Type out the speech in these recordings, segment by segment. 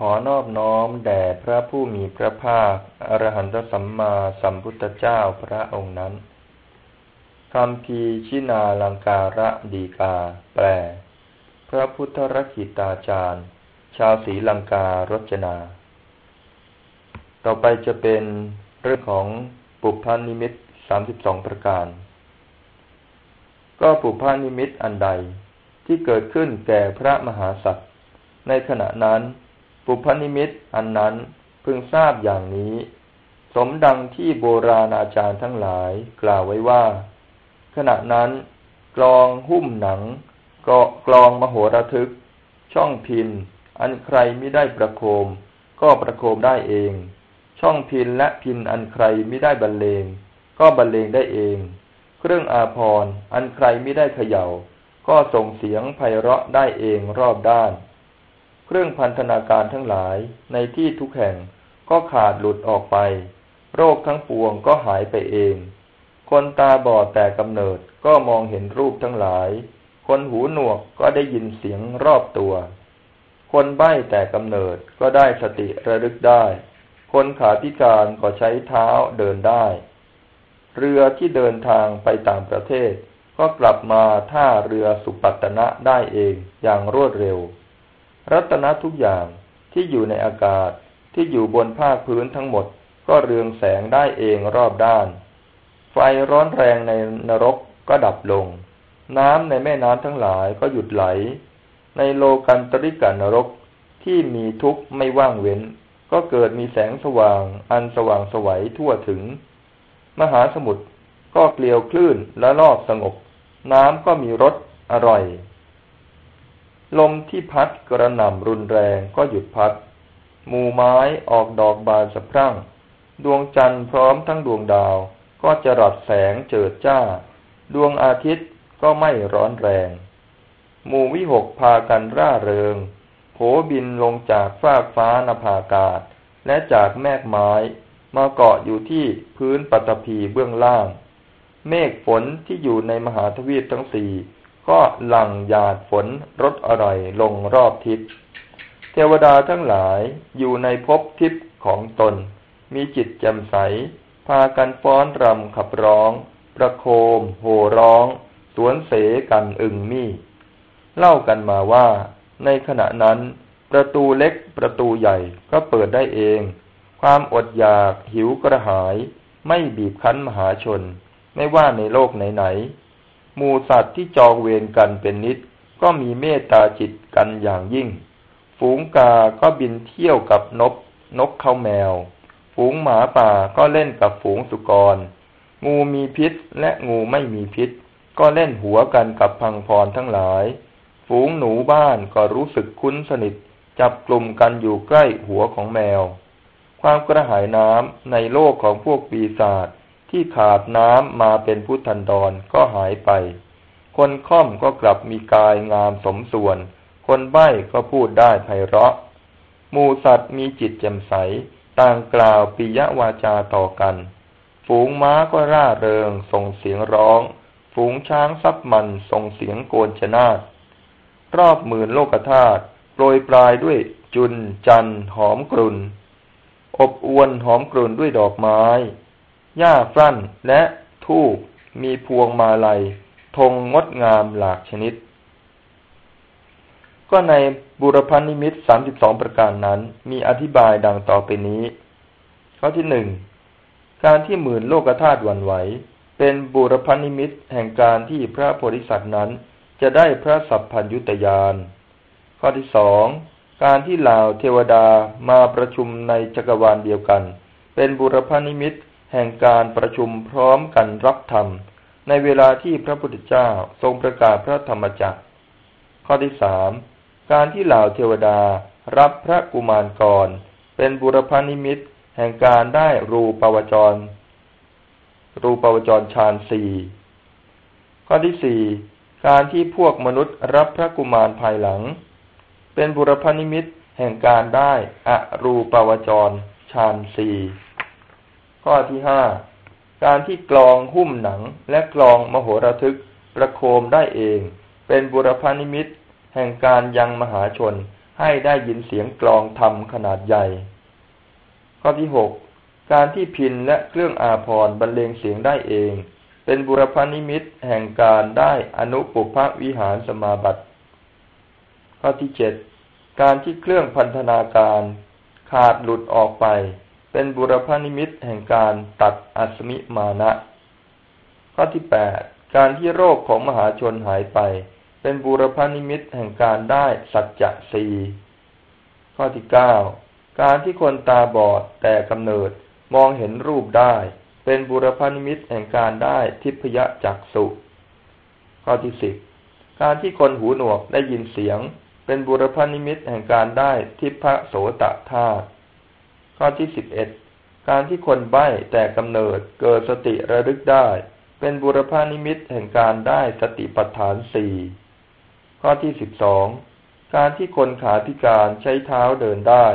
ขอนอบน้อมแด่พระผู้มีพระภาค อรหันตสัมมาสัมพุทธเจ้าพระองค์นั้นคำพีชินาลังการะดีกา แปล พระพุทธรักิตาจารย์ ชาวศรีลังการจนา ต่อไปจะเป็นเรื่องของปุพพานิมิตสามสิบสองประการ ก็ปุพพานิมิตอันใดที่เกิดขึ้นแก่พระมหาสัตว์ในขณะนั้น ปุพนิมิตอันนั้นพึงทราบอย่างนี้ สมดังที่โบราณอาจารย์ทั้งหลายกล่าวไว้ว่า ขณะนั้นกลองหุ้มหนังก็กลองมโหระทึก ช่องพิน อันใครไม่ได้ประโคม ก็ประโคมได้เอง ช่องพินและพินอันใครไม่ได้บรรเลง ก็บรรเลงได้เอง เครื่องอาภรอันใครไม่ได้เขย่า ก็ส่งเสียงไพเราะได้เองรอบด้าน เครื่องพันธนาการทั้งหลายในที่ทุกแห่งก็ขาดหลุดออกไป โรคทั้งปวงก็หายไปเอง คนตาบอดแต่กำเนิดก็มองเห็นรูปทั้งหลาย คนหูหนวกก็ได้ยินเสียงรอบตัว คนใบ้แต่กำเนิดก็ได้สติระลึกได้ คนขาพิการก็ใช้เท้าเดินได้ เรือที่เดินทางไปต่างประเทศก็กลับมาท่าเรือสุปัตนะได้เองอย่างรวดเร็ว รัตนะทุกอย่างที่อยู่ในอากาศที่อยู่บนภาคพื้นทั้งหมดก็เรืองแสงได้เองรอบด้าน ไฟร้อนแรงในนรกก็ดับลง น้ำในแม่น้ำทั้งหลายก็หยุดไหล ในโลกันตริกันนรกที่มีทุกข์ไม่ว่างเว้น ก็เกิดมีแสงสว่าง อันสว่างสวัยทั่วถึง มหาสมุทรก็เกลียวคลื่นและรอบสงบ น้ำก็มีรสอร่อย ลมที่พัดกระหน่ำรุนแรงก็หยุดพัด หมู่ไม้ออกดอกบานสะพรั่ง ดวงจันทร์พร้อมทั้งดวงดาว ก็จะรัดแสงเจิดจ้า ดวงอาทิตย์ก็ไม่ร้อนแรง หมู่วิหกพากันร่าเริงโผบินลงจากฟากฟ้านภาอากาศ และจากแมกไม้ มาเกาะอยู่ที่พื้นปัตภีเบื้องล่าง เมฆฝนที่อยู่ในมหาทวีปทั้งสี่ ก็หลั่งหยาดฝนรดอร่อยลงรอบทิศเทวดาทั้งหลายอยู่ในภพทิพย์ของตน มีจิตแจ่มใส พากันฟ้อนรำขับร้อง ประโคม โห่ร้อง สวนเสกันอึงมี่ เล่ากันมาว่า ในขณะนั้น ประตูเล็กประตูใหญ่ก็เปิดได้เอง ความอดอยากหิวกระหาย ไม่บีบคั้นมหาชน ไม่ว่าในโลกไหนๆ หมูสัตว์ที่จองเวรกันเป็นนิด ก็มีเมตตาจิตกันอย่างยิ่ง ฝูงกาก็บินเที่ยวกับนกนกเข้าแมว ฝูงหมาป่าก็เล่นกับฝูงสุกร งูมีพิษและงูไม่มีพิษ ก็เล่นหัวกันกับพังพรทั้งหลาย ฝูงหนูบ้านก็รู้สึกคุ้นสนิท จับกลุ่มกันอยู่ใกล้หัวของแมว ความกระหายน้ำในโลกของพวกปีศาจ ที่ขาดน้ำมาเป็นผู้ทันดรก็หายไป คนค่อมก็กลับมีกายงามสมส่วน คนใบ้ก็พูดได้ไพเราะหมูสัตว์มีจิตแจ่มใส ต่างกล่าวปิยวาจาต่อกัน ฝูงม้าก็ร่าเริงส่งเสียงร้อง ฝูงช้างซับมันส่งเสียงโกนชนาดรอบหมื่นโลกธาตุโปรยปลายด้วยจุนจันหอมกลุ่น อบอวนหอมกลุ่นด้วยดอกไม้ หญ้าฟั่นและทูกมีพวงมาลัยธงงดงามหลากชนิด ก็ในบุรพนิมิตสามสิบสองประการนั้น มีอธิบายดังต่อไปนี้ ข้อที่หนึ่งการที่หมื่นโลกธาตุวันไหว เป็นบุรพนนิมิตแห่งการที่พระโพธิสัตว์นั้น จะได้พระสัพพัญยุตยาน ข้อที่สองการที่เหล่าเทวดามาประชุมในจักรวาลเดียวกัน เป็นบุรพนิมิต แห่งการประชุมพร้อมกันรับธรรม ในเวลาที่พระพุทธเจ้าทรงประกาศพระธรรมจักร ข้อที่สามการที่เหล่าเทวดารับพระกุมารกร เป็นบุรพานิมิตแห่งการได้รูปวจร รูปวจรฌานสี่ข้อที่สี่การที่พวกมนุษย์รับพระกุมารภายหลัง เป็นบุรพานิมิตแห่งการได้อรูปวจรฌานสี่ ข้อที่ห้าการที่กลองหุ้มหนังและกลองมโหระทึกประโคมได้เอง เป็นบุรพานิมิตแห่งการยังมหาชนให้ได้ยินเสียงกลองธรรมขนาดใหญ่ ข้อที่หกการที่พินและเครื่องอาภรบรรเลงเสียงได้เอง เป็นบุรพนิมิตแห่งการได้อนุปุพวิหารสมาบัติ ข้อที่เจ็ดการที่เครื่องพันธนาการขาดหลุดออกไป เป็นบุรพนิมิตแห่งการตัดอัสมิมานะ ข้อที่แปดการที่โรคของมหาชนหายไป เป็นบุรพนิมิตแห่งการได้สัจจะสี่ข้อที่เก้าการที่คนตาบอดแต่กำเนิดมองเห็นรูปได้ เป็นบุรพนิมิตแห่งการได้ทิพยจักสุข้อที่สิบการที่คนหูหนวกได้ยินเสียง เป็นบุรพนิมิตแห่งการได้ทิพยโสตธาตุ ข้อที่สิบเอ็ดการที่คนใบ้แต่กำเนิดเกิดสติระลึกได้ เป็นบุรพนิมิตแห่งการได้สติปัฏฐานสี่ข้อที่สิบสองการที่คนขาพิการใช้เท้าเดินได้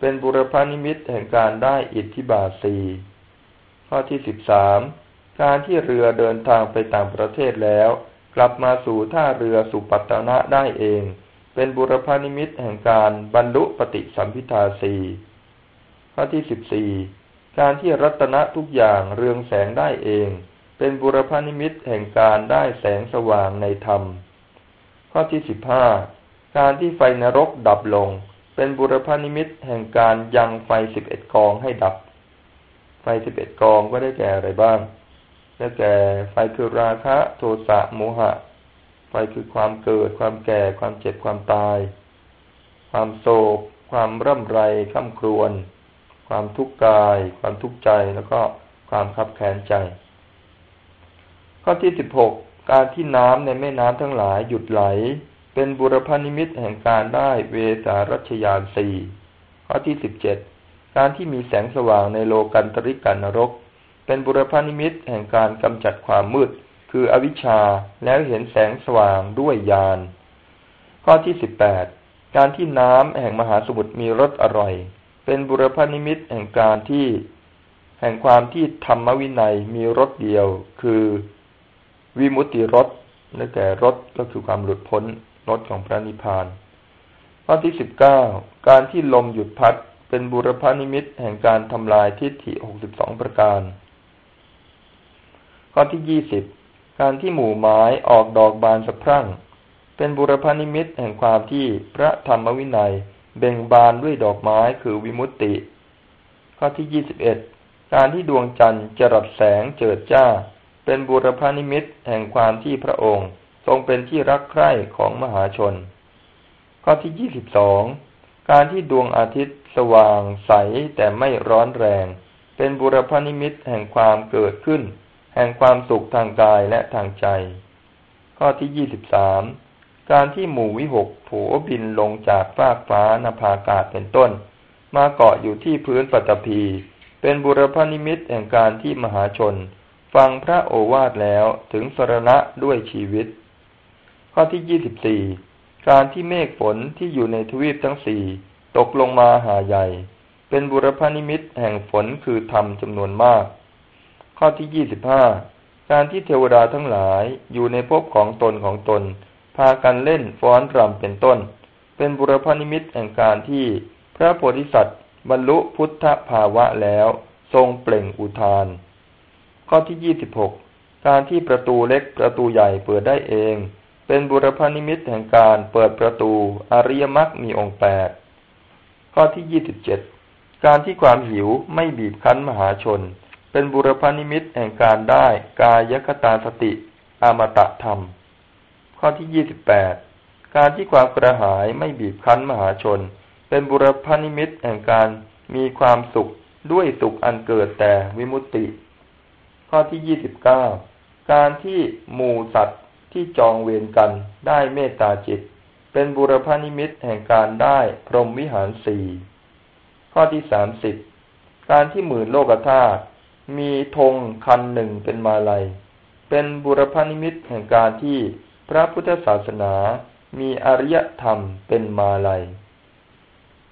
เป็นบุรพนิมิตแห่งการได้อิทธิบาทสี่ข้อที่สิบสามการที่เรือเดินทางไปต่างประเทศแล้ว กลับมาสู่ท่าเรือสุปัตตนะได้เอง เป็นบุรพานิมิตแห่งการบรรลุปฏิสัมพิทาสี ข้อที่สิบสี่การที่รัตนะทุกอย่างเรืองแสงได้เอง เป็นบุรพานิมิตแห่งการได้แสงสว่างในธรรม ข้อที่สิบห้าการที่ไฟนรกดับลง เป็นบุรพานิมิตแห่งการยังไฟสิบเอ็ดกองให้ดับ ไฟสิบเอ็ดกองก็ได้แก่อะไรบ้างได้แก่ไฟคือราคะโทสะโมหะ ไฟคือความเกิด ความแก่ ความเจ็บความตาย ความโศก ความร่ำไรข้ามครวน ความทุกข์กาย ความทุกข์ใจแล้วก็ความขับแค้นใจ ข้อที่สิบหกการที่น้ำในแม่น้ำทั้งหลายหยุดไหล เป็นบุรพนิมิตแห่งการได้เวสารัชยานสี่ข้อที่สิบเจ็ดการที่มีแสงสว่างในโลกันตริกันนรก เป็นบุรพนิมิตแห่งการกำจัดความมืด คืออวิชชาแล้วเห็นแสงสว่างด้วยญาณข้อที่สิบแปดการที่น้ำแห่งมหาสมุทรมีรสอร่อย เป็นบุรพนิมิตแห่งการที่แห่งความที่ธรรมวินัยมีรสเดียว คือวิมุตติรสนั่นแก่รสก็คือความหลุดพ้นรสของพระนิพพานข้อที่สิบเก้าการที่ลมหยุดพัดเป็นบุรพานิมิตแห่งการทำลายทิฏฐิหกสิบสองประการ ข้อที่ยี่สิบการที่หมู่ไม้ออกดอกบานสะพรั่ง เป็นบุรพานิมิตแห่งความที่พระธรรมวินัย เบ่งบานด้วยดอกไม้คือวิมุตติ ข้อที่ยี่สิบเอ็ดการที่ดวงจันทร์จะรัสแสงเจิดจ้า เป็นบุรพานิมิตแห่งความที่พระองค์ ทรงเป็นที่รักใคร่ของมหาชน ข้อที่ยี่สิบสองการที่ดวงอาทิตย์สว่างใสแต่ไม่ร้อนแรง เป็นบุรพานิมิตแห่งความเกิดขึ้น แห่งความสุขทางกายและทางใจ ข้อที่ยี่สิบสาม การที่หมู่วิหกผูบินลงจากฟากฟ้านภาอากาศเป็นต้น มาเกาะอยู่ที่พื้นปัตภีเป็นบุรพนิมิตแห่งการที่มหาชน ฟังพระโอวาทแล้วถึงสรณะด้วยชีวิต ข้อที่ยี่สิบสี่การที่เมฆฝนที่อยู่ในทวีปทั้งสี่ตกลงมาหาใหญ่ เป็นบุรพานิมิตแห่งฝนคือธรรมจำนวนมาก ข้อที่ยี่สิบห้าการที่เทวดาทั้งหลายอยู่ในภพของตนของตน พากันเล่นฟ้อนรำเป็นต้น เป็นบุรพนิมิตแห่งการที่พระโพธิสัตว์ บรรลุพุทธภาวะแล้ว ทรงเปล่งอุทาน ข้อที่ยี่สิบหกการที่ประตูเล็กประตูใหญ่เปิดได้เอง เป็นบุรพนิมิตแห่งการเปิดประตูอริยมรรคมีองค์แปดข้อที่ยี่สิบเจ็ดการที่ความหิวไม่บีบคั้นมหาชน เป็นบุรพนิมิตแห่งการได้กายคตาสติอมตธรรม ข้อที่ยี่สิบแปดการที่ความกระหายไม่บีบคั้นมหาชน เป็นบุรพนิมิตแห่งการมีความสุขด้วยสุขอันเกิดแต่วิมุตติ ข้อที่ยี่สิบเก้าการที่หมู่สัตว์ที่จองเวรกันได้เมตตาจิต เป็นบุรพานิมิตแห่งการได้พรหมวิหารสี่ข้อที่สามสิบการที่หมื่นโลกธาตุมีธงคันหนึ่งเป็นมาลัย เป็นบุรพานิมิตแห่งการที่ พระพุทธศาสนามีอริยธรรมเป็นมาลัย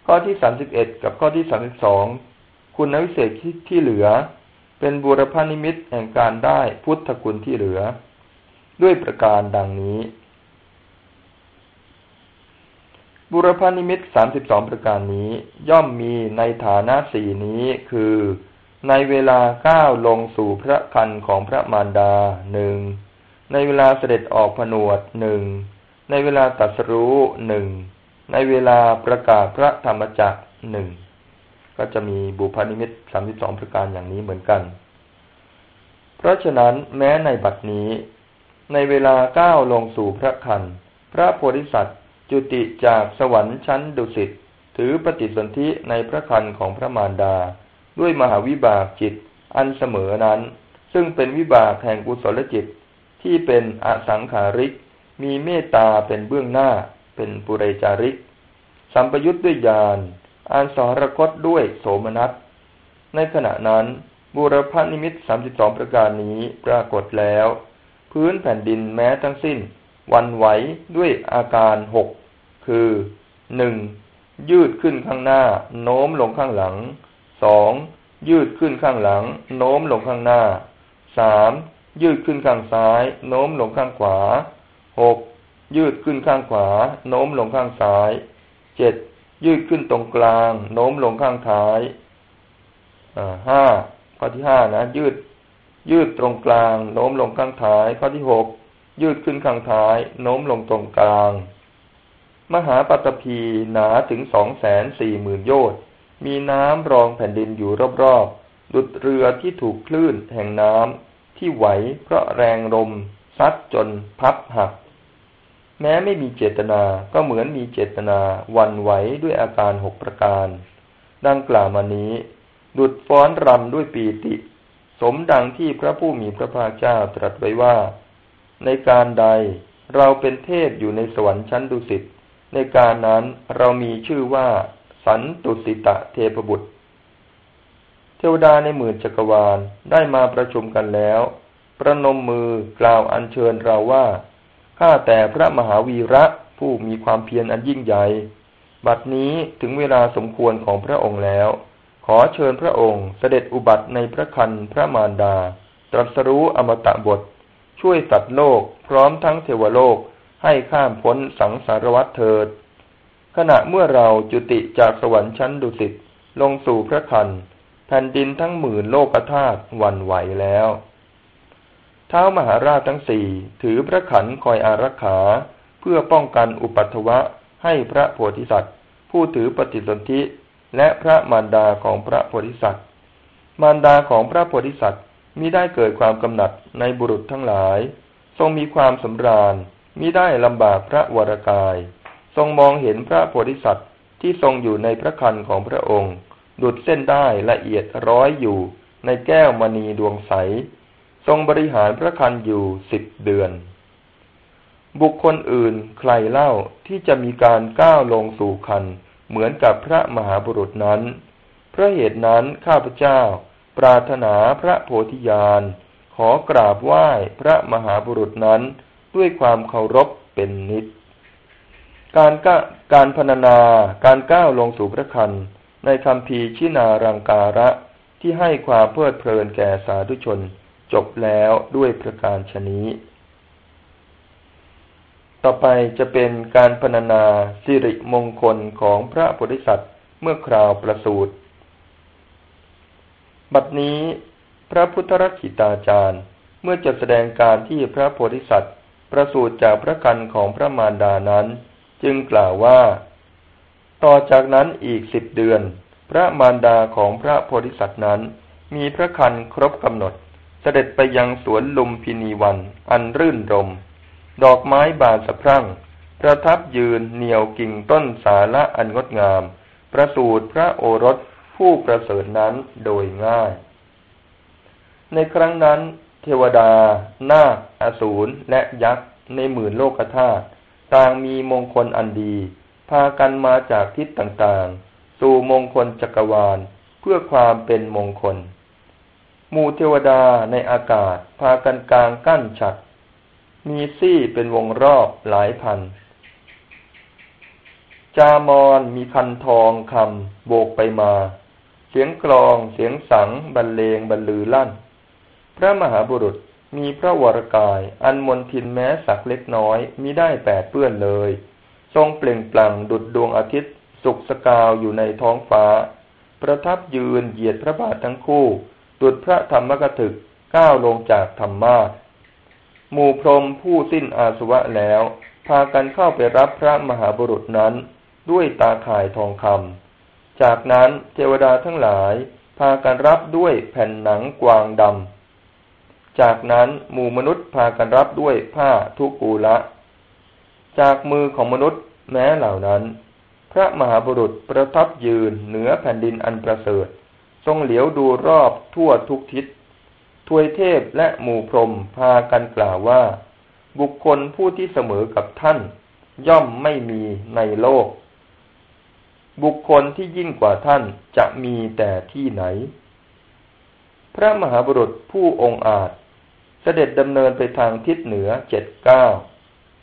ข้อที่สามสิบเอ็ดกับข้อที่สามสิบสองคุณวิเศษที่เหลือ เป็นบุรพานิมิตแห่งการได้พุทธคุณที่เหลือ ด้วยประการดังนี้ บุรพานิมิตสามสิบสองประการนี้ ย่อมมีในฐานะสี่นี้คือ ในเวลาก้าวลงสู่พระคันของพระมารดาหนึ่ง ในเวลาเสด็จออกผนวดหนึ่งในเวลาตัดสรู้หนึ่งในเวลาประกาศพระธรรมจักหนึ่งก็จะมีบุพนิมิตสามสิบสองประการอย่างนี้เหมือนกัน เพราะฉะนั้นแม้ในบัดนี้ ในเวลาก้าวลงสู่พระคันพระโพธิสัตว์จุติจากสวรรค์ชั้นดุสิตถือปฏิสนธิในพระคันของพระมารดา ด้วยมหาวิบากจิตอันเสมอนั้น ซึ่งเป็นวิบากแห่งกุศลจิต ที่เป็นอสังขาริก มีเมตตาเป็นเบื้องหน้า เป็นปุเรจาริก สัมปยุทธ์ด้วยญาณอันสหรคตด้วยโสมนัส ในขณะนั้นบูรพานิมิตสามสิบสองประการนี้ปรากฏแล้ว พื้นแผ่นดินแม้ทั้งสิ้น วันไหวด้วยอาการหกคือหนึ่งยืดขึ้นข้างหน้า โน้มลงข้างหลังสองยืดขึ้นข้างหลัง โน้มลงข้างหน้าสาม ยืดขึ้นข้างซ้าย โน้มลงข้างขวาหกยืดขึ้นข้างขวา โน้มลงข้างซ้ายเจ็ดยืดขึ้นตรงกลาง โน้มลงข้างท้ายห้าข้อที่ห้านะ ยืด ยืดตรงกลาง โน้มลงข้างท้าย ข้อที่หกยืดขึ้นข้างท้าย โน้มลงตรงกลาง มหาปัตภีหนาถึงสองแสนสี่หมื่นโยชน์มีน้ำรองแผ่นดินอยู่รอบๆดุดเรือที่ถูกคลื่นแห่งน้ำ ที่ไหวเพราะแรงลมซัดจนพับหัก แม้ไม่มีเจตนาก็เหมือนมีเจตนาวันไหวด้วยอาการหกประการ ดังกล่าวมานี้ ดุดฟ้อนรำด้วยปีติ สมดังที่พระผู้มีพระภาคเจ้าตรัสไว้ว่า ในการใดเราเป็นเทพอยู่ในสวรรค์ชั้นดุสิตในการนั้นเรามีชื่อว่า สันตุสิตะเทพบุตร ทวดาในหมื่นจักรวาลได้มาประชุมกันแล้ว ประนมมือกล่าวอัญเชิญเราว่าข้าแต่พระมหาวีระผู้มีความเพียรอันยิ่งใหญ่ บัดนี้ถึงเวลาสมควรของพระองค์แล้ว ขอเชิญพระองค์เสด็จอุบัติในพระคันพระมารดา ตรัสรู้อมตะบท ช่วยสัตว์โลกพร้อมทั้งเทวโลกให้ข้ามพ้นสังสารวัฏเถิด ขณะเมื่อเราจุติจากสวรรค์ชั้นดุสิตลงสู่พระคัน แผ่นดินทั้งหมื่นโลกธาตุวันไหวแล้ว เท้ามหาราชทั้งสี่ถือพระขันคอยอารักขาเพื่อป้องกันอุปัตวะให้พระโพธิสัตว์ ผู้ถือปฏิสนธิและพระมารดาของพระโพธิสัตว์ มารดาของพระโพธิสัตว์มิได้เกิดความกำหนัดในบุรุษทั้งหลาย ทรงมีความสำราญมิได้ลำบากพระวรกาย ทรงมองเห็นพระโพธิสัตว์ที่ทรงอยู่ในพระคันของพระองค์ ดุดเส้นได้ละเอียดร้อยอยู่ในแก้วมณีดวงใส ทรงบริหารพระคันอยู่สิบเดือน บุคคลอื่นใครเล่าที่จะมีการก้าวลงสู่คันเหมือนกับพระมหาบุรุษนั้นเพราะเหตุนั้นข้าพเจ้า ปรารถนาพระโพธิญาณ ขอกราบไหว้พระมหาบุรุษนั้นด้วยความเคารพเป็นนิด การก้าการพนานาการก้าวลงสู่พระคัน ในคำพีชินารังการะที่ให้ความเพลิดเพลินแก่สาธุชน จบแล้วด้วยประการชนี้ ต่อไปจะเป็นการพนานาสิริมงคลของพระโพธิสัตว์เมื่อคราวประสูติบัดนี้พระพุทธรักขิตาจารย์ เมื่อจะแสดงการที่พระโพธิสัตว์ ประสูติจากพระกันของพระมารดานั้น จึงกล่าวว่า ต่อจากนั้นอีกสิบเดือน พระมารดาของพระโพธิสัตว์นั้น มีพระคันครบกำหนด เสด็จไปยังสวนลุมพินีวัน อันรื่นรม ดอกไม้บานสะพรั่ง ประทับยืนเหนียวกิ่งต้นสาละอันงดงาม ประสูติพระโอรสผู้ประเสริฐนั้นโดยง่าย ในครั้งนั้น เทวดา นาค อสูร และยักษ์ในหมื่นโลกธาตุต่างมีมงคลอันดี พากันมาจากทิศต่างๆ สู่มงคลจักรวาลเพื่อความเป็นมงคล หมู่เทวดาในอากาศพากันกลางกั้นฉัดมีซี่เป็นวงรอบหลายพัน จามอนมีคันทองคำโบกไปมา เสียงกลองเสียงสังบรรเลงบรรลือลั่น พระมหาบุรุษมีพระวรกายอันมนทินแม้สักเล็กน้อยมิได้แปดเปื้อนเลย ทรงเปล่งปลั่งดุจดวงอาทิตย์ สุกสกาวอยู่ในท้องฟ้า ประทับยืนเหยียดพระบาททั้งคู่ ดุจพระธรรมกถึกก้าวลงจากธรรมาหมู่พรมผู้สิ้นอาสวะแล้ว พากันเข้าไปรับพระมหาบุรุษนั้นด้วยตาข่ายทองคำจากนั้นเทวดาทั้งหลาย พากันรับด้วยแผ่นหนังกวางดำจากนั้นหมู่มนุษย์พากันรับด้วยผ้าทุกูละ จากมือของมนุษย์แม้เหล่านั้น พระมหาบุรุษประทับยืนเหนือแผ่นดินอันประเสริฐ ทรงเหลียวดูรอบทั่วทุกทิศทวยเทพและหมู่พรมพากันกล่าวว่า บุคคลผู้ที่เสมอกับท่าน ย่อมไม่มีในโลก บุคคลที่ยิ่งกว่าท่านจะมีแต่ที่ไหน พระมหาบุรุษผู้องอาจ เสด็จดำเนินไปทางทิศเหนือเจ็ดเก้า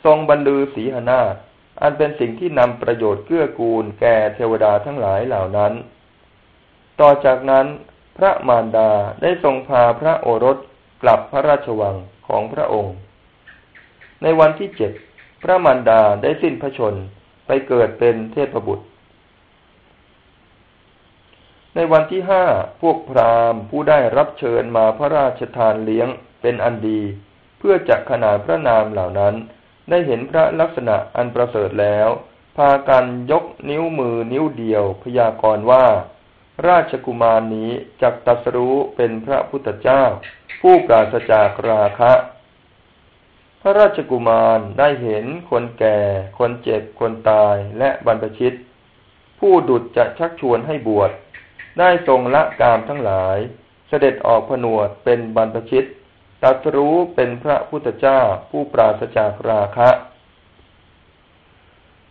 ทรงบรรลือสีหนาฏอันเป็นสิ่งที่นำประโยชน์เกื้อกูลแก่เทวดาทั้งหลายเหล่านั้น ต่อจากนั้น พระมารดาได้ทรงพาพระโอรสกลับพระราชวังของพระองค์ ในวันที่เจ็ดพระมารดาได้สิ้นพระชนไปเกิดเป็นเทพบุตร ในวันที่ห้าพวกพราหมณ์ผู้ได้รับเชิญมาพระราชทานเลี้ยงเป็นอันดี เพื่อจะขนานพระนามเหล่านั้น ได้เห็นพระลักษณะอันประเสริฐแล้ว พากันยกนิ้วมือนิ้วเดียว พยากรณ์ว่า ราชกุมารนี้จักตัสรู้เป็นพระพุทธเจ้า ผู้ปราศจากราคะ พระราชกุมารได้เห็นคนแก่ คนเจ็บ คนตายและบรรพชิต ผู้ดุจจะชักชวนให้บวชได้ทรงละกามทั้งหลาย เสด็จออกผนวดเป็นบรรพชิต ตัสรู้เป็นพระพุทธเจ้าผู้ปราศจากราคะ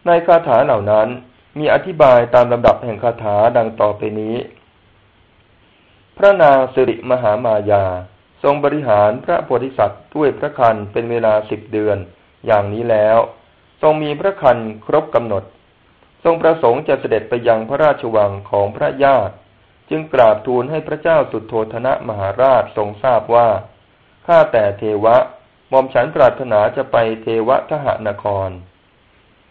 ในคาถาเหล่านั้นมีอธิบายตามลำดับแห่งคาถาดังต่อไปนี้ พระนางสิริมหามายา ทรงบริหารพระโพธิสัตว์ด้วยพระคันเป็นเวลาสิบเดือนอย่างนี้แล้ว ทรงมีพระคันครบกำหนด ทรงประสงค์จะเสด็จไปยังพระราชวังของพระญาติ จึงกราบทูลให้พระเจ้าสุดโทธนะมหาราชทรงทราบว่า ข้าแต่เทวะมอมฉันปรารถนาจะไปเทวทหานคร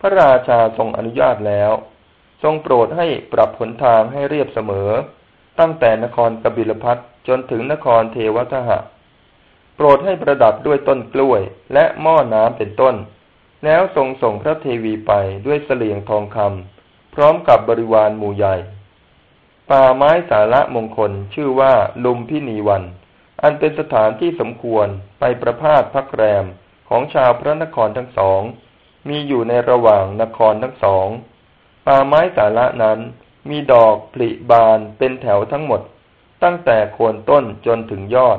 พระราชาทรงอนุญาตแล้ว ทรงโปรดให้ปรับผลทางให้เรียบเสมอ ตั้งแต่นครกบิลพัทจนถึงนครเทวทหะ โปรดให้ประดับด้วยต้นกล้วยและหม้อน้ำเป็นต้น แล้วทรงส่งพระเทวีไปด้วยเสลียงทองคำพร้อมกับบริวารหมู่ใหญ่ ป่าไม้สาระมงคลชื่อว่าลุมพินีวัน อันเป็นสถานที่สมควรไปประพาสพักแรมของชาวพระนครทั้งสอง มีอยู่ในระหว่างนครทั้งสอง ป่าไม้สาระนั้นมีดอกผลิบานเป็นแถวทั้งหมด ตั้งแต่โคนต้นจนถึงยอด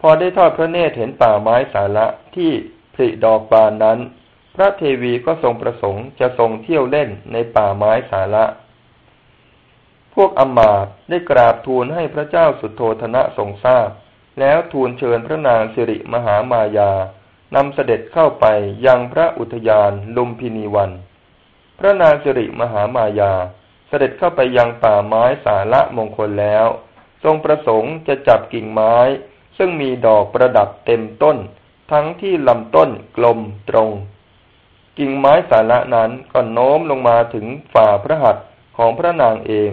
พอได้ทอดพระเนตรเห็นป่าไม้สาระที่ผลิดอกบานนั้น พระเทวีก็ทรงประสงค์จะทรงเที่ยวเล่นในป่าไม้สาระ วกอมาตได้กราบทูลให้พระเจ้าสุโธธนะทรงทราบ แล้วทูลเชิญพระนางสิริมหามายานำเสด็จเข้าไปยังพระอุทยานลุมพินีวัน พระนางสิริมหามายา เสด็จเข้าไปยังป่าไม้สาระมงคลแล้ว ทรงประสงค์จะจับกิ่งไม้ ซึ่งมีดอกประดับเต็มต้น ทั้งที่ลำต้นกลมตรง กิ่งไม้สาระนั้นก็โน้มลงมาถึงฝ่าพระหัตถ์ของพระนางเอง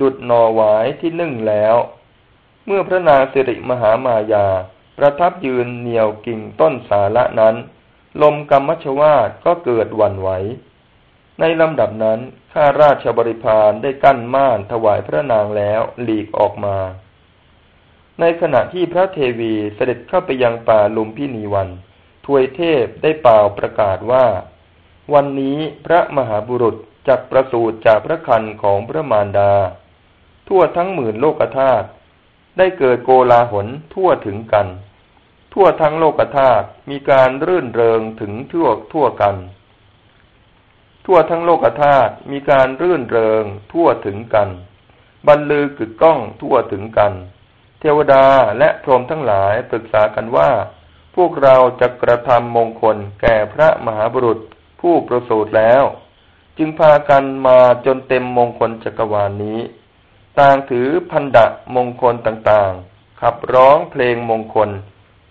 ดุดนอหวายที่นึ่งแล้ว เมื่อพระนางสิริมหามายา ประทับยืนเหนียวกิ่งต้นสาระนั้น ลมกรรมชวาดก็เกิดหวั่นไหว ในลำดับนั้นข้าราชบริพารได้กั้นม่านถวายพระนางแล้วหลีกออกมา ในขณะที่พระเทวีเสด็จเข้าไปยังป่าลุมพินีวันทวยเทพได้เป่าประกาศว่า วันนี้พระมหาบุรุษจักประสูติจากพระคันของพระมารดา ทั่วทั้งหมื่นโลกธาตุได้เกิดโกลาหลทั่วถึงกัน ทั่วทั้งโลกธาตุมีการรื่นเริงถึงทั่วทั่วกัน ทั่วทั้งโลกธาตุมีการรื่นเริงทั่วถึงกัน บรรลือกึกก้องทั่วถึงกัน เทวดาและพรหมทั้งหลายปรึกษากันว่า พวกเราจะกระทำมงคลแก่พระมหาบุรุษผู้ประสูติแล้ว จึงพากันมาจนเต็มมงคลจักรวาลนนี้ ต่างถือพันดะมงคลต่างๆ ขับร้องเพลงมงคล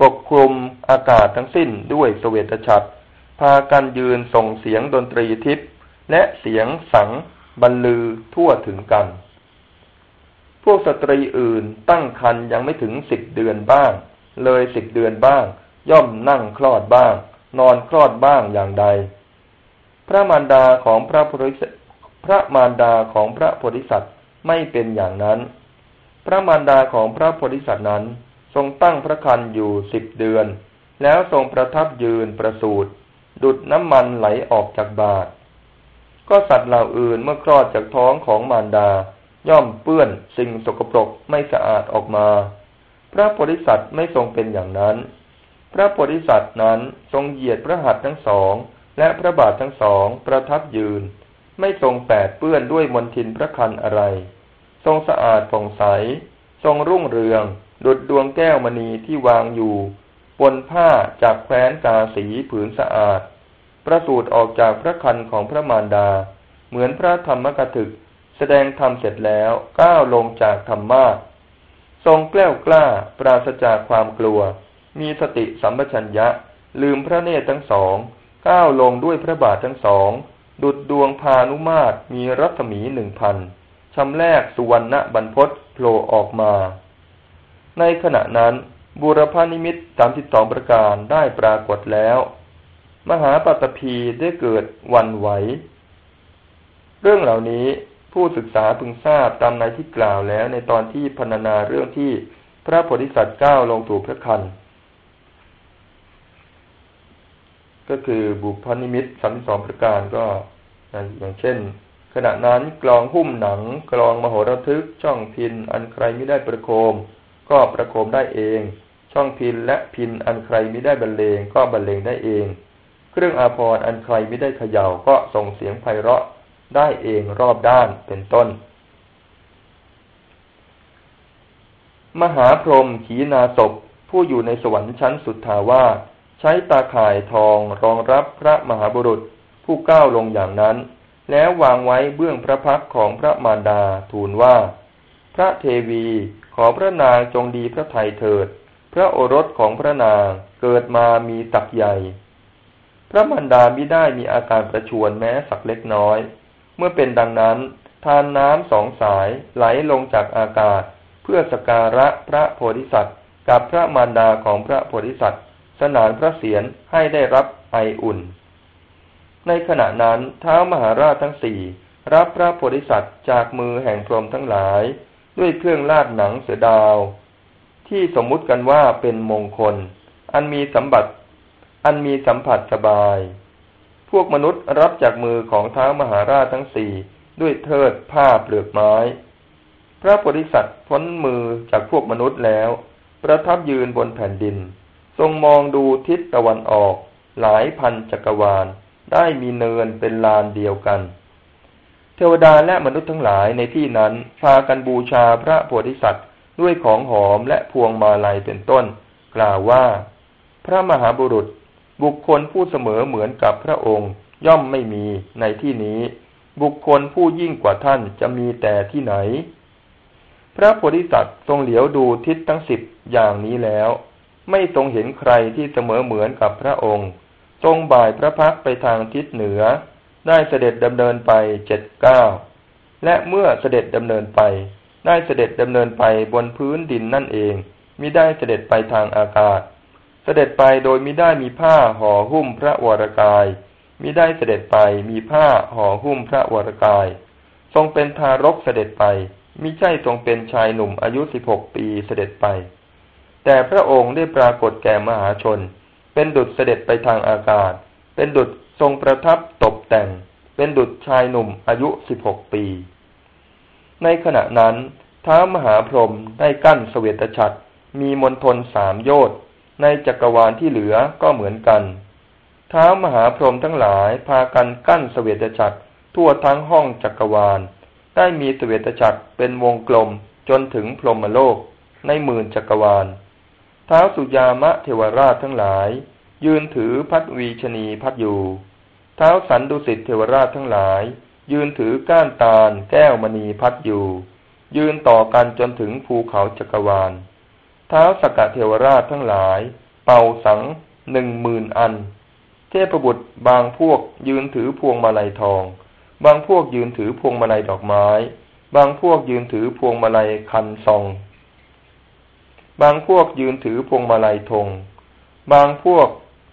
ปกคลุมอากาศทั้งสิ้นด้วยสเวตฉัตรพากันยืนส่งเสียงดนตรีทิพย์และเสียงสังบรรลือทั่วถึงกัน พวกสตรีอื่นตั้งคันยังไม่ถึงสิบเดือนบ้าง เลยสิบเดือนบ้าง ย่อมนั่งคลอดบ้าง นอนคลอดบ้างอย่างใด พระมารดาของพระพธิสัตว์พระมารดาของพระโพธิสัตว์ ไม่เป็นอย่างนั้น พระมารดาของพระโพธิสัตว์นั้นทรงตั้งพระคันอยู่สิบเดือน แล้วทรงประทับยืนประสูตรดุดน้ำมันไหลออกจากบาทก็สัตว์เหล่าอื่นเมื่อคลอดจากท้องของมารดา ย่อมเปื้อนสิ่งสกปรกไม่สะอาดออกมา พระโพธิสัตว์ไม่ทรงเป็นอย่างนั้น พระโพธิสัตว์นั้นทรงเหยียดพระหัตถ์ทั้งสอง และพระบาททั้งสองประทับยืน ไม่ทรงแปดเปื้อนด้วยมลทินพระคันอะไร ทรงสะอาดผ่องใส ทรงรุ่งเรือง ดุดดวงแก้วมณีที่วางอยู่บนผ้าจากแคว้นกาสีผืนสะอาด ประสูตรออกจากพระคันของพระมารดา เหมือนพระธรรมกถึก แสดงธรรมเสร็จแล้วก้าวลงจากธรรมาทรงแกล้วกล้า ปราศจากความกลัว มีสติสัมปชัญญะ ลืมพระเนตรทั้งสอง ก้าวลงด้วยพระบาททั้งสอง ดุดดวงพานุมาตมีรัศมีหนึ่งพันชำแรกสุวรรณบรรพศโผล่ออกมา ในขณะนั้นบุรพานิมิตสามสิบสองประการได้ปรากฏแล้ว มหาปัตภีได้เกิดวันไหว เรื่องเหล่านี้ผู้ศึกษาพึงทราบตามในที่กล่าวแล้วในตอนที่พรรณนาเรื่องที่พระโพธิสัตว์ก้าวลงถูกพระคัน ก็คือบุพนิมิตสามสองประการก็อย่างเช่น ขณะนั้นกลองหุ้มหนัง กลองมโหระทึก ช่องพิน อันใครไม่ได้ประโคม ก็ประโคมได้เอง ช่องพินและพินอันใครไม่ได้บรรเลงก็บรรเลงได้เอง เครื่องอาภรณ์อันใครไม่ได้เขย่าก็ส่งเสียงไพเราะได้เองรอบด้านเป็นต้น มหาพรหมขีนาศพผู้อยู่ในสวรรค์ชั้นสุดทาวา ใช้ตาข่ายทองรองรับพระมหาบุรุษผู้ก้าวลงอย่างนั้น แล้ววางไว้เบื้องพระพักของพระมารดาทูลว่า พระเทวีขอพระนางจงดีพระไทยเถิด พระโอรสของพระนางเกิดมามีตักใหญ่ พระมารดามิได้มีอาการประชวนแม้สักเล็กน้อย เมื่อเป็นดังนั้น ทานน้ำสองสายไหลลงจากอากาศ เพื่อสการะพระโพธิสัตว์ กับพระมารดาของพระโพธิสัตว์ สนานพระเศียรให้ได้รับไออุ่น ในขณะนั้นเท้ามหาราชทั้งสี่รับพระโพธิสัตว์จากมือแห่งพรหมทั้งหลาย ด้วยเครื่องลาดหนังเสือดาว ที่สมมุติกันว่าเป็นมงคล อันมีสัมบัติ อันมีสัมผัสสบาย พวกมนุษย์รับจากมือของท้ามหาราชทั้งสี่ด้วยเทิดผ้าเปลือกไม้ พระโพธิสัตว์พ้นมือจากพวกมนุษย์แล้ว ประทับยืนบนแผ่นดิน ทรงมองดูทิศตะวันออก หลายพันจักรวาล ได้มีเนินเป็นลานเดียวกัน เทวดาและมนุษย์ทั้งหลายในที่นั้นพากันบูชาพระโพธิสัตว์ด้วยของหอมและพวงมาลัยเป็นต้น กล่าวว่า พระมหาบุรุษบุคคลผู้เสมอเหมือนกับพระองค์ ย่อมไม่มีในที่นี้ บุคคลผู้ยิ่งกว่าท่านจะมีแต่ที่ไหน พระโพธิสัตว์ทรงเหลียวดูทิศทั้งสิบอย่างนี้แล้ว ไม่ทรงเห็นใครที่เสมอเหมือนกับพระองค์ ทรงบ่ายพระพักไปทางทิศเหนือ ได้เสด็จดำเนินไปเจ็ดเก้า และเมื่อเสด็จดำเนินไป ได้เสด็จดำเนินไปบนพื้นดินนั่นเองมิได้เสด็จไปทางอากาศ เสด็จไปโดยมิได้มีผ้าห่อหุ้มพระวรกายมิได้เสด็จไปมีผ้าห่อหุ้มพระวรกาย ทรงเป็นทารกเสด็จไปมิใช่ทรงเป็นชายหนุ่มอายุสิบหกปีเสด็จไป แต่พระองค์ได้ปรากฏแก่มหาชน เป็นดุจเสด็จไปทางอากาศ เป็นดุจทรงประทับตกแต่ง เป็นดุจชายหนุ่มอายุสิบหกปี ในขณะนั้นท้ามหาพรหมได้กั้นสเวตฉัตรมีมณฑลสามโยชน์ในจักรวาลที่เหลือก็เหมือนกันท้ามหาพรหมทั้งหลายพากันกั้นสเวตฉัตรทั่วทั้งห้องจักรวาล ได้มีสเวตฉัตรเป็นวงกลมจนถึงพรหมโลกในหมื่นจักรวาล ท้าสุยามะเทวราชทั้งหลาย ยืนถือพัดวีชนีพัดอยู่ เท้าสันดุสิตเทวราชทั้งหลาย ยืนถือก้านตาลแก้วมณีพัดอยู่ ยืนต่อกันจนถึงภูเขาจักรวาลท้าสกเทวราชทั้งหลาย เป่าสังหนึ่งหมื่นอัน เทพบุตรบางพวกยืนถือพวงมาลัยทอง บางพวกยืนถือพวงมาลัยดอกไม้ บางพวกยืนถือพวงมาลัยคันซอง บางพวกยืนถือพวงมาลัยธง บางพวก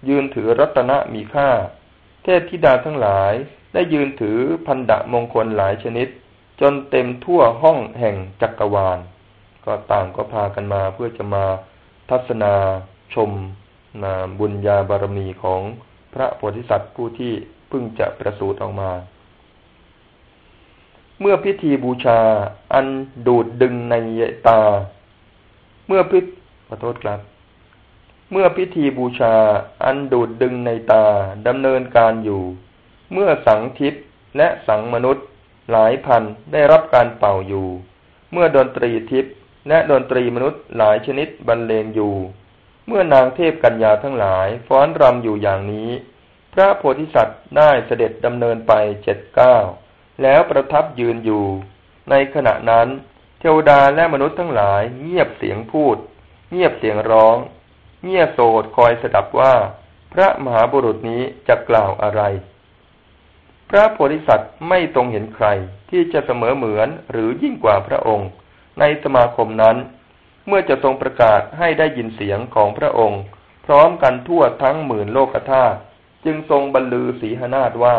ยืนถือรัตนะมีค่า เทพธิดาทั้งหลายได้ยืนถือพันดะมงคลหลายชนิด จนเต็มทั่วห้องแห่งจักรวาล ก็ต่างก็พากันมาเพื่อจะมาทัศนาชมนาบุญญาบารมีของพระโพธิสัตว์ผู้ที่เพิ่งจะประสูติออกมา เมื่อพิธีบูชาอันดูดดึงในตา เมื่อพิขอโทษครับ เมื่อพิธีบูชาอันดูดดึงในตาดำเนินการอยู่ เมื่อสังทิพและสังมนุษย์หลายพันได้รับการเป่าอยู่ เมื่อดนตรีทิพและดนตรีมนุษย์หลายชนิดบรรเลงอยู่ เมื่อนางเทพกัญญาทั้งหลายฟ้อนรำอยู่อย่างนี้ พระโพธิสัตว์ได้เสด็จดำเนินไปเจ็ดเก้าแล้วประทับยืนอยู่ ในขณะนั้น เทวดาและมนุษย์ทั้งหลาย เงียบเสียงพูด เงียบเสียงร้อง เงียบโสดคอยสดับว่า พระมหาบุรุษนี้จะกล่าวอะไร พระโพธิสัตว์ไม่ทรงเห็นใครที่จะเสมอเหมือนหรือยิ่งกว่าพระองค์ ในสมาคมนั้น เมื่อจะทรงประกาศให้ได้ยินเสียงของพระองค์ พร้อมกันทั่วทั้งหมื่นโลกธาตุจึงทรงบรรลือสีหนาฏว่า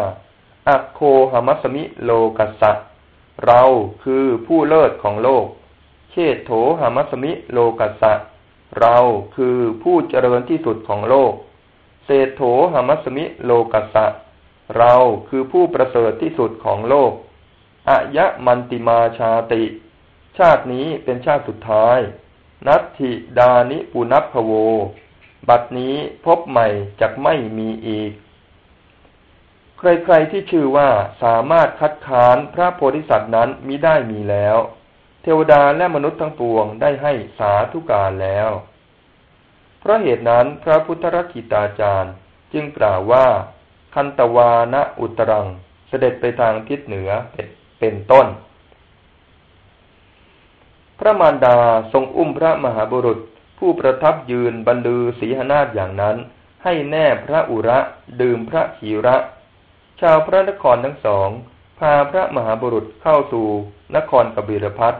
อัคโคหมัสมิโลกัสสะ เราคือผู้เลิศของโลก เชตโถหามัสมิโลกัสสะ เราคือผู้เจริญที่สุดของโลก เศธโถหามัสมิโลกัสสะ เราคือผู้ประเสริฐที่สุดของโลกอะยะมันติมาชาติ ชาตินี้เป็นชาติสุดท้าย นัตถิดานิปุนัพโว บัดนี้พบใหม่จะไม่มีอีก ใครๆที่ชื่อว่าสามารถคัดค้านพระโพธิสัตว์นั้นมิได้มีแล้ว เทวดาและมนุษย์ทั้งปวงได้ให้สาธุการแล้ว เพราะเหตุนั้นพระพุทธรักิตาจารย์จึงกล่าวว่า คันตวานะอุตรัง เสด็จไปทางทิศเหนือเป็นต้น พระมารดาทรงอุ้มพระมหาบุรุษ ผู้ประทับยืนบรรลือสีหนาฏอย่างนั้น ให้แน่พระอุระดื่มพระขีระ ชาวพระนครทั้งสอง พาพระมหาบุรุษเข้าสู่นครกบิรพัท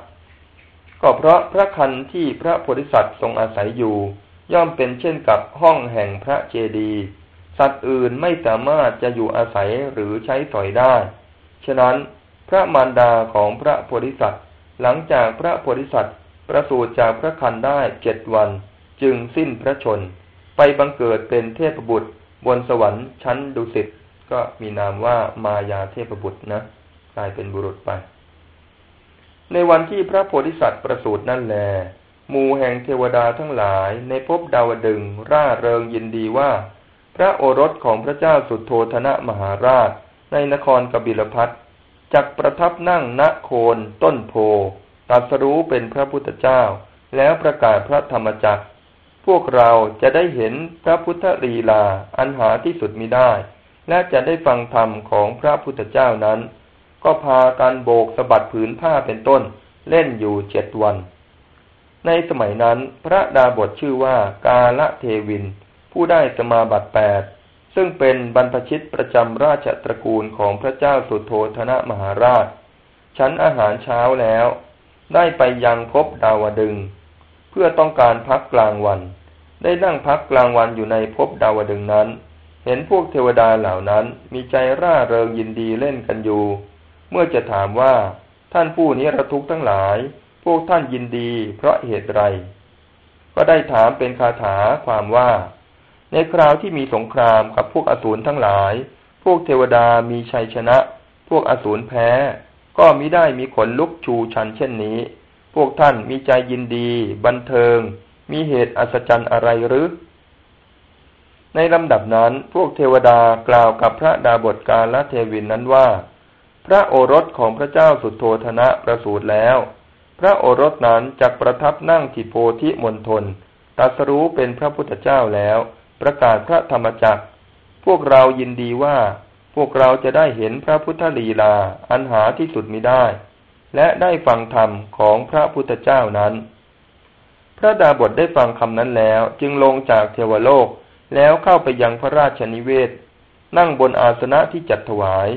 ก็เพราะพระคันที่พระโพธิสัตว์ทรงอาศัยอยู่ ย่อมเป็นเช่นกับห้องแห่งพระเจดีย์สัตว์อื่นไม่สามารถจะอยู่อาศัยหรือใช้สอยได้ ฉะนั้นพระมารดาของพระโพธิสัตว์ หลังจากพระโพธิสัตว์ประสูติจากพระคันได้เจ็ดวัน จึงสิ้นพระชน ไปบังเกิดเป็นเทพบุตร บนสวรรค์ชั้นดุสิต ก็มีนามว่ามายาเทพบุตรนะกลายเป็นบุรุษไป ในวันที่พระโพธิสัตว์ประสูตินั่นแลมูแห่งเทวดาทั้งหลายในภพดาวดึงร่าเริงยินดีว่า พระโอรสของพระเจ้าสุดโทธนะมหาราช ในนครกบิลพัทจักประทับนั่งณโคนต้นโพตัสรู้เป็นพระพุทธเจ้า แล้วประกาศพระธรรมจักร พวกเราจะได้เห็นพระพุทธลีลาอันหาที่สุดมิได้ และจะได้ฟังธรรมของพระพุทธเจ้านั้น ก็พากันโบกสะบัดผืนผ้าเป็นต้น เล่นอยู่เจ็ดวัน ในสมัยนั้นพระดาบทชื่อว่ากาละเทวิน ผู้ได้สมาบัติแปดซึ่งเป็นบรรพชิตประจำราชตระกูลของพระเจ้าสุโธธนะมหาราช ชั้นอาหารเช้าแล้ว ได้ไปยังพบดาวดึง เพื่อต้องการพักกลางวัน ได้นั่งพักกลางวันอยู่ในพบดาวดึงนั้น เห็นพวกเทวดาเหล่านั้นมีใจร่าเริงยินดีเล่นกันอยู่ เมื่อจะถามว่าท่านผู้นี้ระทุกข์ทั้งหลาย พวกท่านยินดีเพราะเหตุไร ก็ได้ถามเป็นคาถาความว่า ในคราวที่มีสงครามกับพวกอสูรทั้งหลาย พวกเทวดามีชัยชนะ พวกอสูรแพ้ ก็มิได้มีขนลุกชูชันเช่นนี้ พวกท่านมีใจยินดี บันเทิง มีเหตุอัศจรรย์อะไรหรือ ในลำดับนั้นพวกเทวดากล่าวกับพระดาบทกาลเทวินนั้นว่า พระโอรสของพระเจ้าสุดโทธนะประสูติแล้ว พระโอรสนั้นจักประทับนั่งที่โพธิมณฑลตัสรู้เป็นพระพุทธเจ้าแล้ว ประกาศพระธรรมจักร พวกเรายินดีว่า พวกเราจะได้เห็นพระพุทธลีลาอันหาที่สุดมิได้ และได้ฟังธรรมของพระพุทธเจ้านั้น พระดาบทได้ฟังคำนั้นแล้วจึงลงจากเทวโลก แล้วเข้าไปยังพระราชนิเวศ นั่งบนอาสนะที่จัดถวาย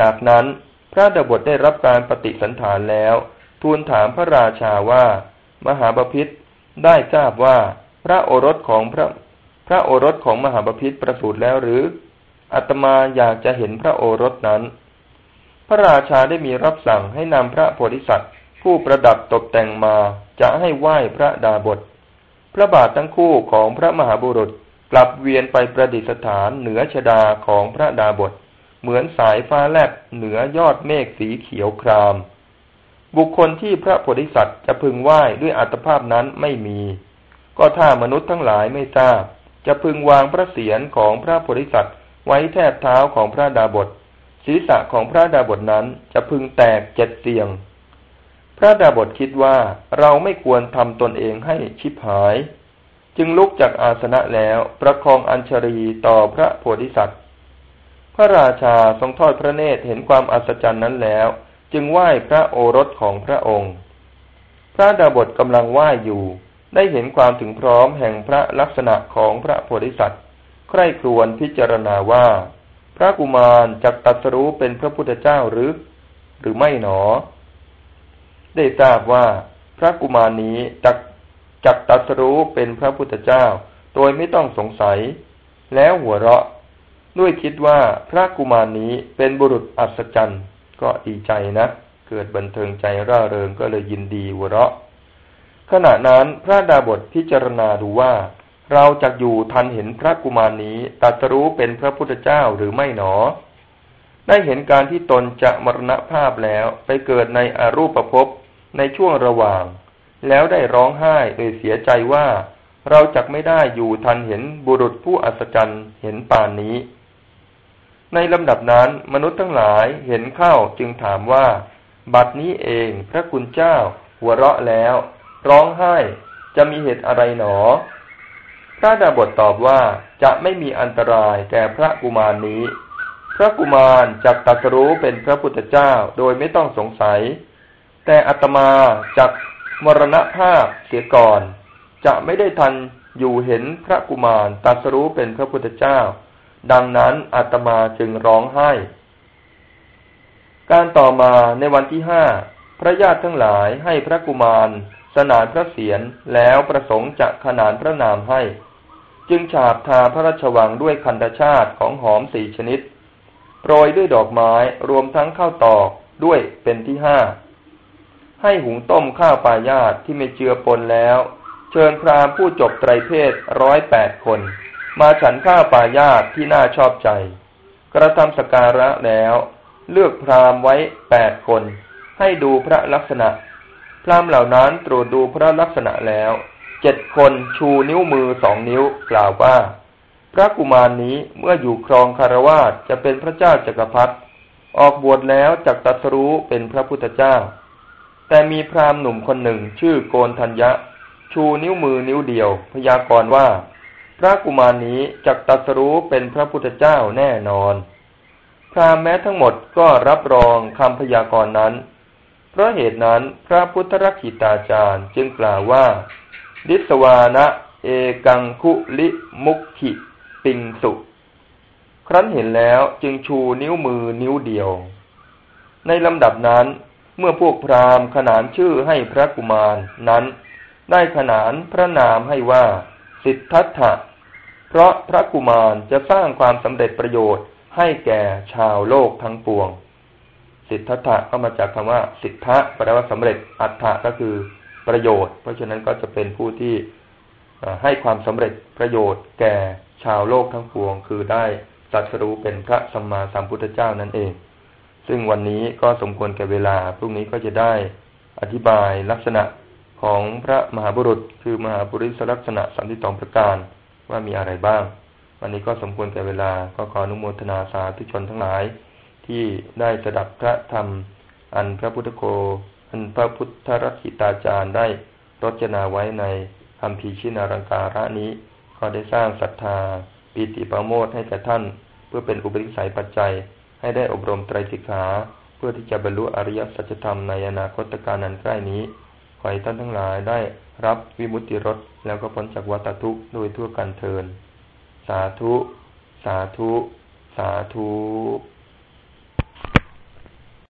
จากนั้นพระดาบทได้รับการปฏิสันฐานแล้ว ทูลถามพระราชาว่า มหาบพิษได้ทราบว่าพระโอรสของพระพระโอรสของมหาบพิษประสูติแล้วหรืออาตมาอยากจะเห็นพระโอรสนั้น พระราชาได้มีรับสั่งให้นำพระโพธิสัตว์ ผู้ประดับตกแต่งมาจะให้ไหว้พระดาบท พระบาททั้งคู่ของพระมหาบุรุษ กลับเวียนไปประดิษฐานเหนือชดาของพระดาบท เหมือนสายฟ้าแลบเหนือยอดเมฆสีเขียวคราม บุคคลที่พระโพธิสัตว์จะพึงไหว้ด้วยอัตภาพนั้นไม่มี ก็ถ้ามนุษย์ทั้งหลายไม่ทราบ จะพึงวางพระเศียรของพระโพธิสัตว์ไว้แทบเท้าของพระดาบท ศีรษะของพระดาบทนั้นจะพึงแตกเจ็ดเสียง พระดาบทคิดว่าเราไม่ควรทำตนเองให้ชิบหาย จึงลุกจากอาสนะแล้วประคองอัญชรีต่อพระโพธิสัตว์ พระราชาทรงทอดพระเนตรเห็นความอัศจรรย์นั้นแล้ว จึงไหว้พระโอรสของพระองค์ พระดาบทกำลังไหว้อยู่ ได้เห็นความถึงพร้อมแห่งพระลักษณะของพระโพธิสัตว์ ใคร่ครวญพิจารณาว่า พระกุมารจักตัสรู้เป็นพระพุทธเจ้าหรือ หรือไม่หนอ ได้ทราบว่าพระกุมารนี้จัก จักตัสรู้เป็นพระพุทธเจ้า โดยไม่ต้องสงสัย แล้วหัวเราะ ด้วยคิดว่าพระกุมารนี้เป็นบุรุษอัศจรรย์ ก็ดีใจนะ เกิดบันเทิงใจร่าเริงก็เลยยินดีหัวเราะ ขณะนั้นพระดาบทพิจารณาดูว่า เราจะอยู่ทันเห็นพระกุมารนี้ตัสรู้เป็นพระพุทธเจ้าหรือไม่หนอได้เห็นการที่ตนจะมรณภาพแล้วไปเกิดในอรูปภพในช่วงระหว่าง แล้วได้ร้องไห้โดยเสียใจว่า เราจะไม่ได้อยู่ทันเห็นบุรุษผู้อัศจรรย์เห็นป่านนี้ ในลำดับนั้นมนุษย์ทั้งหลายเห็นเข้าจึงถามว่า บัดนี้เองพระคุณเจ้า หัวเราะแล้ว ร้องไห้จะมีเหตุอะไรหนอ พระดาบทตอบว่าจะไม่มีอันตรายแก่พระกุมารนี้ พระกุมารจักตัสรู้เป็นพระพุทธเจ้าโดยไม่ต้องสงสัย แต่อัตมาจัก มรณภาพเสียก่อน จะไม่ได้ทันอยู่เห็นพระกุมารตัสรู้เป็นพระพุทธเจ้า ดังนั้นอัตมาจึงร้องไห้ การต่อมาในวันที่ห้าพระญาติทั้งหลายให้พระกุมารสนานพระเศียรแล้วประสงค์จะขนานพระนามให้ จึงฉาบทาพระราชวังด้วยคันธชาติของหอมสี่ชนิด โปรยด้วยดอกไม้รวมทั้งข้าวตอกด้วยเป็นที่ห้า ให้หุงต้มข้าวปลายาตที่ไม่เจือปนแล้ว เชิญพราหมณ์ผู้จบไตรเพศร้อยแปดคน มาฉันข้าวปลายาตที่น่าชอบใจ กระทำสการะแล้ว เลือกพราหมณ์ไว้แปดคน ให้ดูพระลักษณะ พราหมณ์เหล่านั้นตรวจดูพระลักษณะแล้วเจ็ดคนชูนิ้วมือสองนิ้วกล่าวว่า พระกุมารนี้เมื่ออยู่ครองคารวาสจะเป็นพระเจ้าจักรพรรดิออกบวชแล้วจักตัสรู้เป็นพระพุทธเจ้า แต่มีพราหมณ์หนุ่มคนหนึ่งชื่อโกนทัญญะ ชูนิ้วมือนิ้วเดียว พยากรณ์ว่า พระกุมารนี้จักตัสรู้เป็นพระพุทธเจ้าแน่นอน พราหมณ์แม้ทั้งหมดก็รับรองคำพยากรณ์นั้น เพราะเหตุนั้นพระพุทธรักขิตาจารย์จึงกล่าวว่า ดิสวานะเอกังคุลิมุขิปิงสุ ครั้นเห็นแล้วจึงชูนิ้วมือนิ้วเดียว ในลำดับนั้น มื่อพวกพราหมณ์ขนานชื่อให้พระกุมารนั้น ได้ขนานพระนามให้ว่า สิทธัตถะ เพราะพระกุมารจะสร้างความสำเร็จประโยชน์ให้แก่ชาวโลกทั้งปวง สิทธัตถะก็มาจากคำว่า สิทธะแปลว่าสำเร็จอัตถะก็คือประโยชน์ เพราะฉะนั้นก็จะเป็นผู้ที่ให้ความสำเร็จประโยชน์แก่ชาวโลกทั้งปวง คือได้สัตรู้เป็นพระสัมมาสัมพุทธเจ้านั่นเอง ซึ่งวันนี้ก็สมควรแก่เวลา พรุ่งนี้ก็จะได้อธิบายลักษณะของพระมหาบุรุษ คือมหาบุริสลักษณะสัมติตองประการว่ามีอะไรบ้าง วันนี้ก็สมควรแก่เวลาก็ขออนุโมทนาสาธุชนทั้งหลาย ที่ได้สดับพระธรรม อันพระพุทธโคอันพระพุทธรักิตาจารย์ได้รจนาไว้ในคำพีชินารังการะนี้ ก็ได้สร้างศรัทธาปีติประโมทให้แก่ท่าน เพื่อเป็นอุปนิสัยปัจจัย ให้ได้อบรมไตรสิกขาเพื่อที่จะบรรลุอริยสัจธรรมในอนาคตการนันใกล้นี้ ขอให้ท่านทั้งหลายได้รับวิมุตติรสแล้วก็พ้นจากวัฏทุกข์โดยทั่วกันเทิน สาธุ สาธุสสาธุ